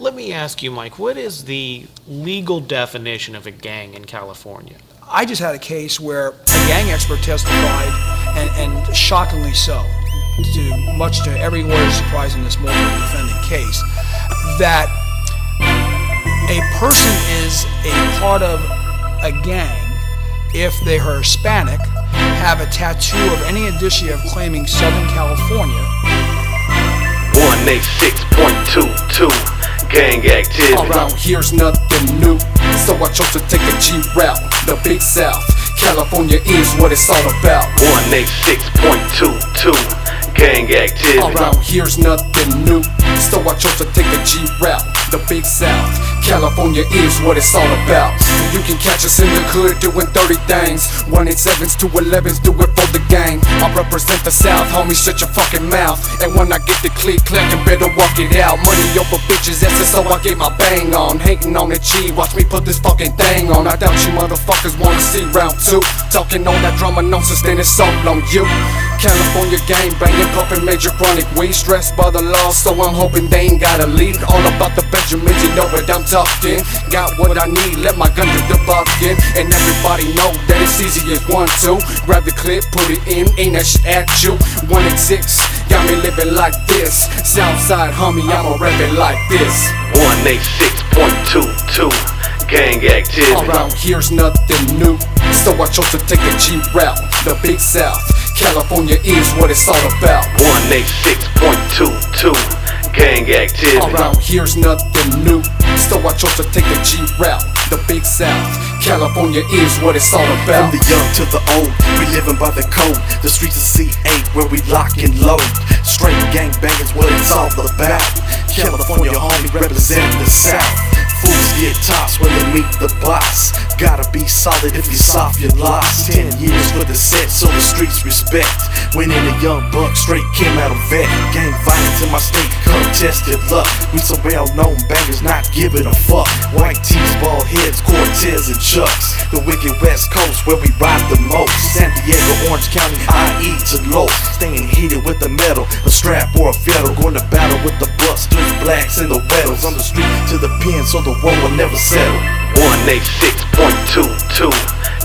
Let me ask you, Mike, what is the legal definition of a gang in California? I just had a case where a gang expert testified, and, and shockingly so, to much to every everyone's surprise in this multiple defendant case, that a person is a part of a gang if they are Hispanic, have a tattoo of any indicia of claiming Southern California. 186.22 Gang activity. Around here's nothing new, so I chose to take a G route. The Big South, California is what it's all about. 186.22 Gang activity. Around here's nothing new, so I chose to take a G route. The Big South, California is what it's all about. You can catch us in the hood doing 30 things. 187s to 11s, do it for the gang. I represent the South, homie, shut your fucking mouth. And when I get the click clack, and better walk it out. Money over bitches, that's just so I get my bang on. Hating on the G, watch me put this fucking thing on. I doubt you motherfuckers wanna see round two. Talking on that drama nonsense, then it's all on you. California gang banging, pumping major chronic weed. Stressed by the law, so I'm hoping they ain't gotta lead. All about the Benjamins, you know what I'm talking. Got what I need, let my gun do the barking. And everybody know that it's easy as one, two. Grab the clip, put it in, ain't that shit at you. One and six, got me living like this. Southside, homie, I'ma rap it like this. 186.22 Gang activity. Around here's nothing new, so I chose to take a G route. The Big South, California is what it's all about. 186.22 Gang activity. Around here's nothing new, so I chose to take a G route. The Big South, California is what it's all about. From the young to the old, we living by the code. The streets of C8 where we lock and load. Straight gang bangers, what it's all about. California homie representing the South. Fools get tops when they meet the boss. Gotta be solid if you soft, you lost. Ten years for the set, so the streets respect. When in a young buck, straight came out of vet. Gang violence in my state, come test your luck. We some well known bangers, not giving a fuck. White tees, bald heads, Cortez and Chucks. The wicked West Coast where we ride the most. San Diego, Orange County, IE to low. Staying heated with the metal, a strap or a fiddle. Going to battle with the busters, blacks and the weddles. On the street to the pen, so the war will never settle. 186.22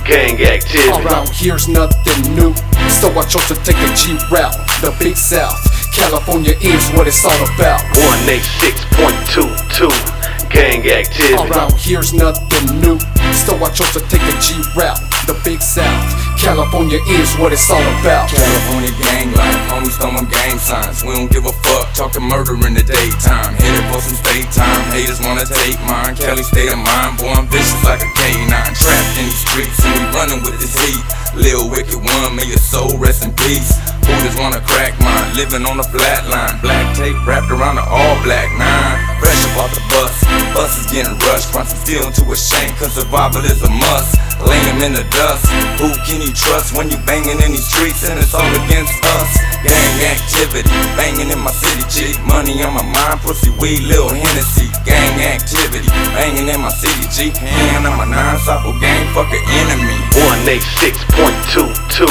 Gang activity. Around here's nothing new, so I chose to take a G route. The Big South, California is what it's all about. 186.22 Gang activity. Around here's nothing new, so I chose to take a G route. The Big South, California is what it's all about. California gang life, homies throwing gang signs. We don't give a fuck, talking murder in the daytime. Headed for some state time, haters wanna take mine. Cali state of mind, boy, I'm vicious like a K9. Trapped in these streets, and we running with this heat. Lil Wicked One, may your soul rest in peace. Hooters wanna crack mine, living on a flat line. Black tape wrapped around the all black nine. Fresh up off the bus, bus is getting rushed. Crunch some steel into a shank, cause survival is a must. Lay 'em in the dust. Who can you trust when you banging in these streets and it's all against us? Gang activity, banging in my city, G. Money on my mind, pussy, weed, Lil Hennessy. Gang activity, banging in my city, G. Hand on my nine cycle gang, fuck an enemy. 186.22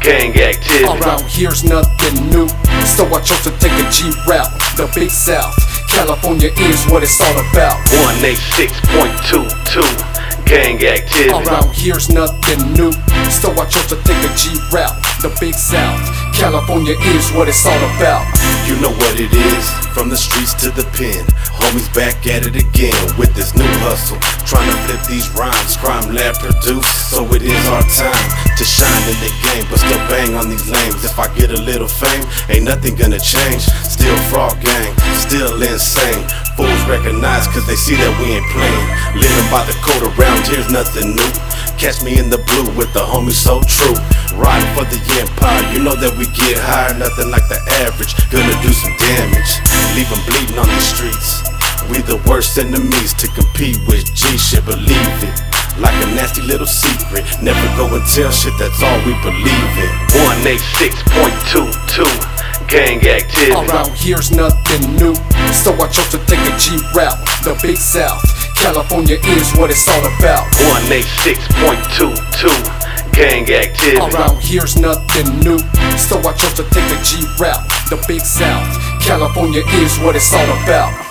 Gang activity. Around here's nothing new, so I chose to take a G route. The Big South, California is what it's all about. 186.22 Gang activity. Around here's nothing new, so I chose to take a G route. The Big South, California is what it's all about. You know what it is, from the streets to the pen. Homies back at it again with this new hustle. Trying to flip these rhymes, crime lab produced. So it is our time to shine in the game, but still bang on these lanes. If I get a little fame, ain't nothing gonna change. Still frog gang, still insane. Fools recognize cause they see that we ain't playing. Living by the code around here's nothing new. Catch me in the blue with the homies so true. Riding for the empire, you know that we get higher, nothing like the average. Gonna do some damage, leave 'em bleeding on the streets. We the worst enemies to compete with G shit, believe it. Like a nasty little secret, never go and tell shit, that's all we believe in. 186.22 Gang activity. Around here's nothing new, so I chose to take a G route. The Big South, California is what it's all about. 186.22 Gang activity. Around here's nothing new, so I chose to take a G route. The Big South, California is what it's all about.